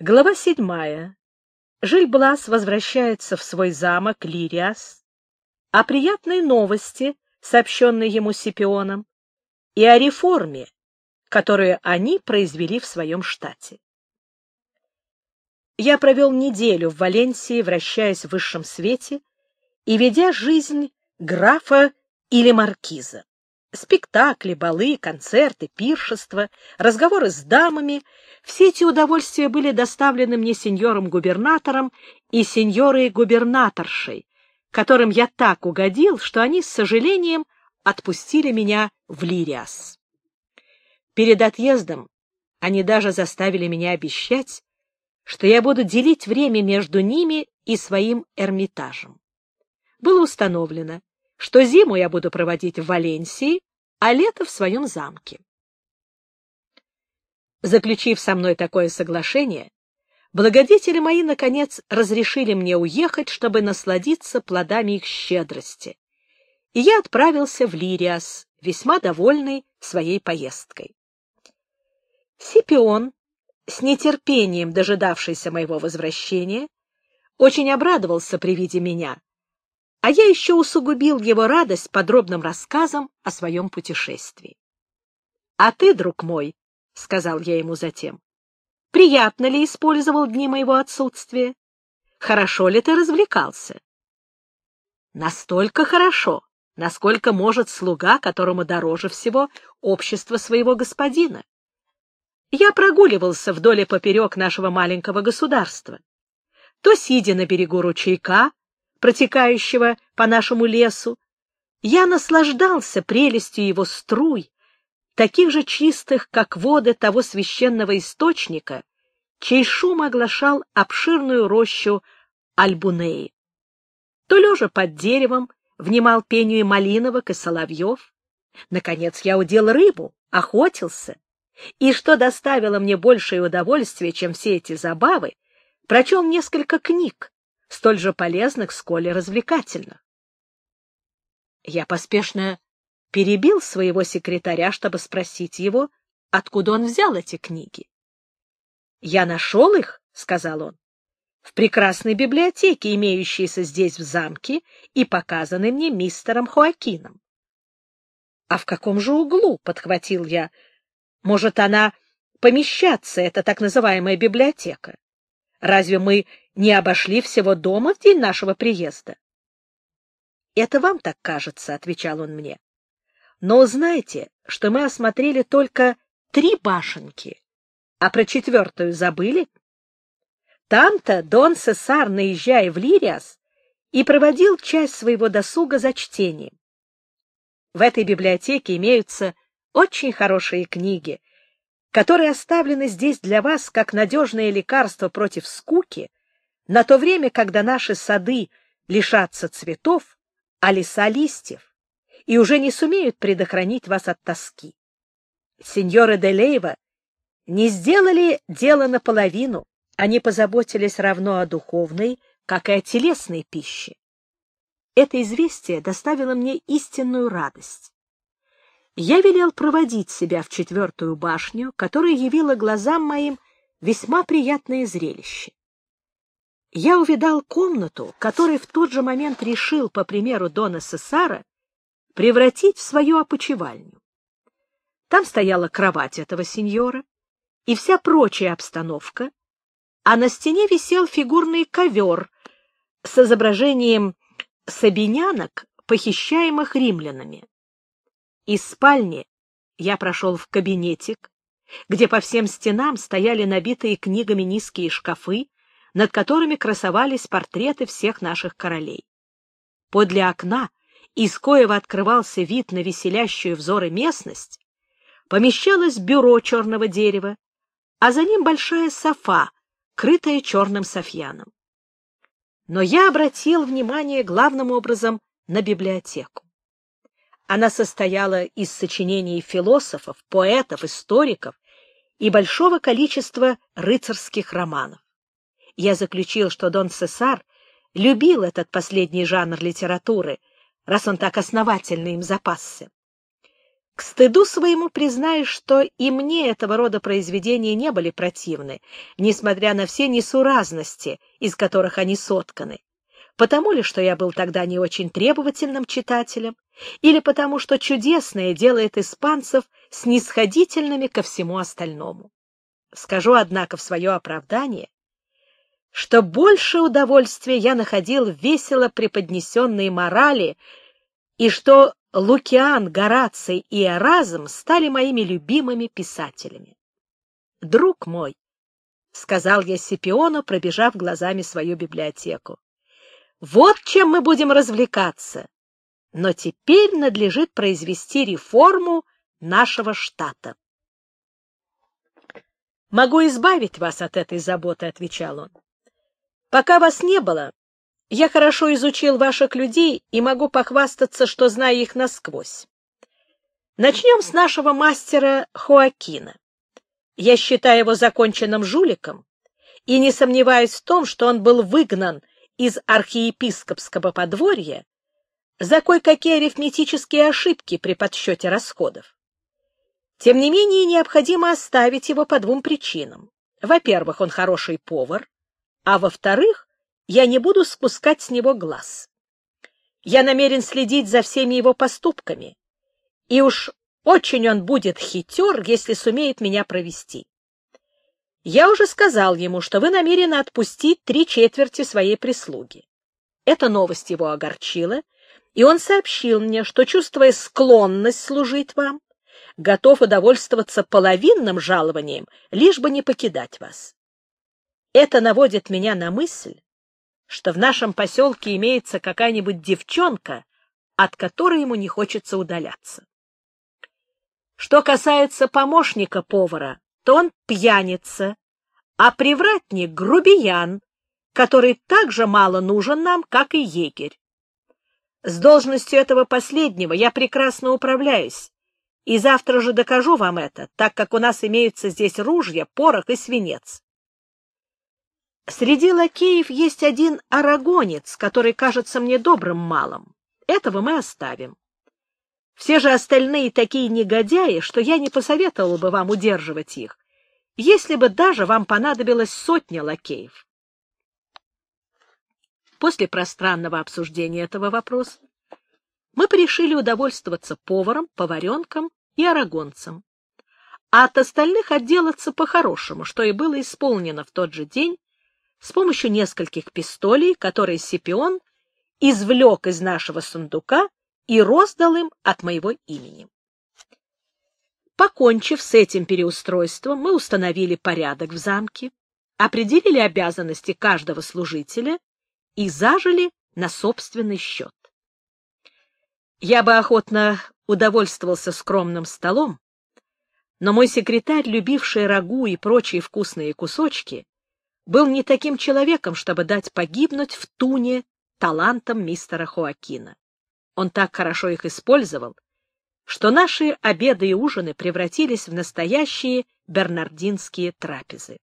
Глава седьмая. Жиль-Блас возвращается в свой замок Лириас, о приятной новости, сообщенной ему Сипионом, и о реформе, которую они произвели в своем штате. Я провел неделю в Валенсии, вращаясь в высшем свете и ведя жизнь графа или маркиза. Спектакли, балы, концерты, пиршества, разговоры с дамами — все эти удовольствия были доставлены мне сеньором-губернатором и сеньорой-губернаторшей, которым я так угодил, что они с сожалением отпустили меня в Лириас. Перед отъездом они даже заставили меня обещать, что я буду делить время между ними и своим Эрмитажем. Было установлено, что зиму я буду проводить в Валенсии, а лето в своем замке. Заключив со мной такое соглашение, благодетели мои, наконец, разрешили мне уехать, чтобы насладиться плодами их щедрости, и я отправился в Лириас, весьма довольный своей поездкой. Сипион, с нетерпением дожидавшийся моего возвращения, очень обрадовался при виде меня, а я еще усугубил его радость подробным рассказом о своем путешествии. — А ты, друг мой, — сказал я ему затем. — Приятно ли использовал дни моего отсутствия? Хорошо ли ты развлекался? — Настолько хорошо, насколько может слуга, которому дороже всего общество своего господина. Я прогуливался вдоль и поперек нашего маленького государства. То, сидя на берегу ручейка, протекающего по нашему лесу, я наслаждался прелестью его струй, таких же чистых, как воды того священного источника, чей шум оглашал обширную рощу Альбунеи. То лежа под деревом внимал пению малиновок и соловьев. Наконец я удел рыбу, охотился. И что доставило мне большее удовольствие, чем все эти забавы, прочел несколько книг, столь же полезных, сколь и развлекательных. Я поспешно перебил своего секретаря, чтобы спросить его, откуда он взял эти книги. — Я нашел их, — сказал он, — в прекрасной библиотеке, имеющейся здесь в замке и показанной мне мистером Хоакином. — А в каком же углу? — подхватил я. — Может, она помещаться, эта так называемая библиотека? Разве мы не обошли всего дома в день нашего приезда? — Это вам так кажется, — отвечал он мне. Но узнайте, что мы осмотрели только три башенки, а про четвертую забыли. Там-то Дон Сесар, наезжая в Лириас, и проводил часть своего досуга за чтением. В этой библиотеке имеются очень хорошие книги, которые оставлены здесь для вас как надежное лекарство против скуки на то время, когда наши сады лишатся цветов, а леса — листьев и уже не сумеют предохранить вас от тоски. Сеньоры де Лейва не сделали дело наполовину, они позаботились равно о духовной, как и о телесной пище. Это известие доставило мне истинную радость. Я велел проводить себя в четвертую башню, которая явила глазам моим весьма приятное зрелище. Я увидал комнату, которой в тот же момент решил, по примеру Дона Сесара, превратить в свою опочивальню. Там стояла кровать этого сеньора и вся прочая обстановка, а на стене висел фигурный ковер с изображением сабинянок, похищаемых римлянами. Из спальни я прошел в кабинетик, где по всем стенам стояли набитые книгами низкие шкафы, над которыми красовались портреты всех наших королей. Подле окна из коего открывался вид на веселящую взоры местность, помещалось бюро черного дерева, а за ним большая софа, крытая черным софьяном. Но я обратил внимание главным образом на библиотеку. Она состояла из сочинений философов, поэтов, историков и большого количества рыцарских романов. Я заключил, что Дон Цесар любил этот последний жанр литературы, раз он так основательно им запасся. К стыду своему признаюсь, что и мне этого рода произведения не были противны, несмотря на все несуразности, из которых они сотканы. Потому ли, что я был тогда не очень требовательным читателем, или потому, что чудесное делает испанцев снисходительными ко всему остальному. Скажу, однако, в свое оправдание, что больше удовольствия я находил в весело преподнесенной морали, и что Лукиан, Гораций и Эразм стали моими любимыми писателями. «Друг мой», — сказал я Сипиону, пробежав глазами свою библиотеку, — «вот чем мы будем развлекаться. Но теперь надлежит произвести реформу нашего штата». «Могу избавить вас от этой заботы», — отвечал он. «Пока вас не было, я хорошо изучил ваших людей и могу похвастаться, что знаю их насквозь. Начнем с нашего мастера Хоакина. Я считаю его законченным жуликом и не сомневаюсь в том, что он был выгнан из архиепископского подворья за кое-какие арифметические ошибки при подсчете расходов. Тем не менее, необходимо оставить его по двум причинам. Во-первых, он хороший повар, а во-вторых, я не буду спускать с него глаз. Я намерен следить за всеми его поступками, и уж очень он будет хитер, если сумеет меня провести. Я уже сказал ему, что вы намерены отпустить три четверти своей прислуги. Эта новость его огорчила, и он сообщил мне, что, чувствуя склонность служить вам, готов удовольствоваться половинным жалованием, лишь бы не покидать вас. Это наводит меня на мысль, что в нашем поселке имеется какая-нибудь девчонка, от которой ему не хочется удаляться. Что касается помощника повара, то он пьяница, а привратник — грубиян, который так же мало нужен нам, как и егерь. С должностью этого последнего я прекрасно управляюсь, и завтра же докажу вам это, так как у нас имеются здесь ружья, порох и свинец. Среди лакеев есть один арагонец, который кажется мне добрым малым. Этого мы оставим. Все же остальные такие негодяи, что я не посоветовал бы вам удерживать их, если бы даже вам понадобилось сотня лакеев. После пространного обсуждения этого вопроса мы порешили удовольствоваться поваром, поваренком и арагонцем, а от остальных отделаться по-хорошему, что и было исполнено в тот же день с помощью нескольких пистолей, которые Сипион извлек из нашего сундука и роздал им от моего имени. Покончив с этим переустройством, мы установили порядок в замке, определили обязанности каждого служителя и зажили на собственный счет. Я бы охотно удовольствовался скромным столом, но мой секретарь, любивший рагу и прочие вкусные кусочки, был не таким человеком, чтобы дать погибнуть в туне талантам мистера Хоакина. Он так хорошо их использовал, что наши обеды и ужины превратились в настоящие бернардинские трапезы.